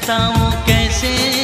बताऊँ कैसे?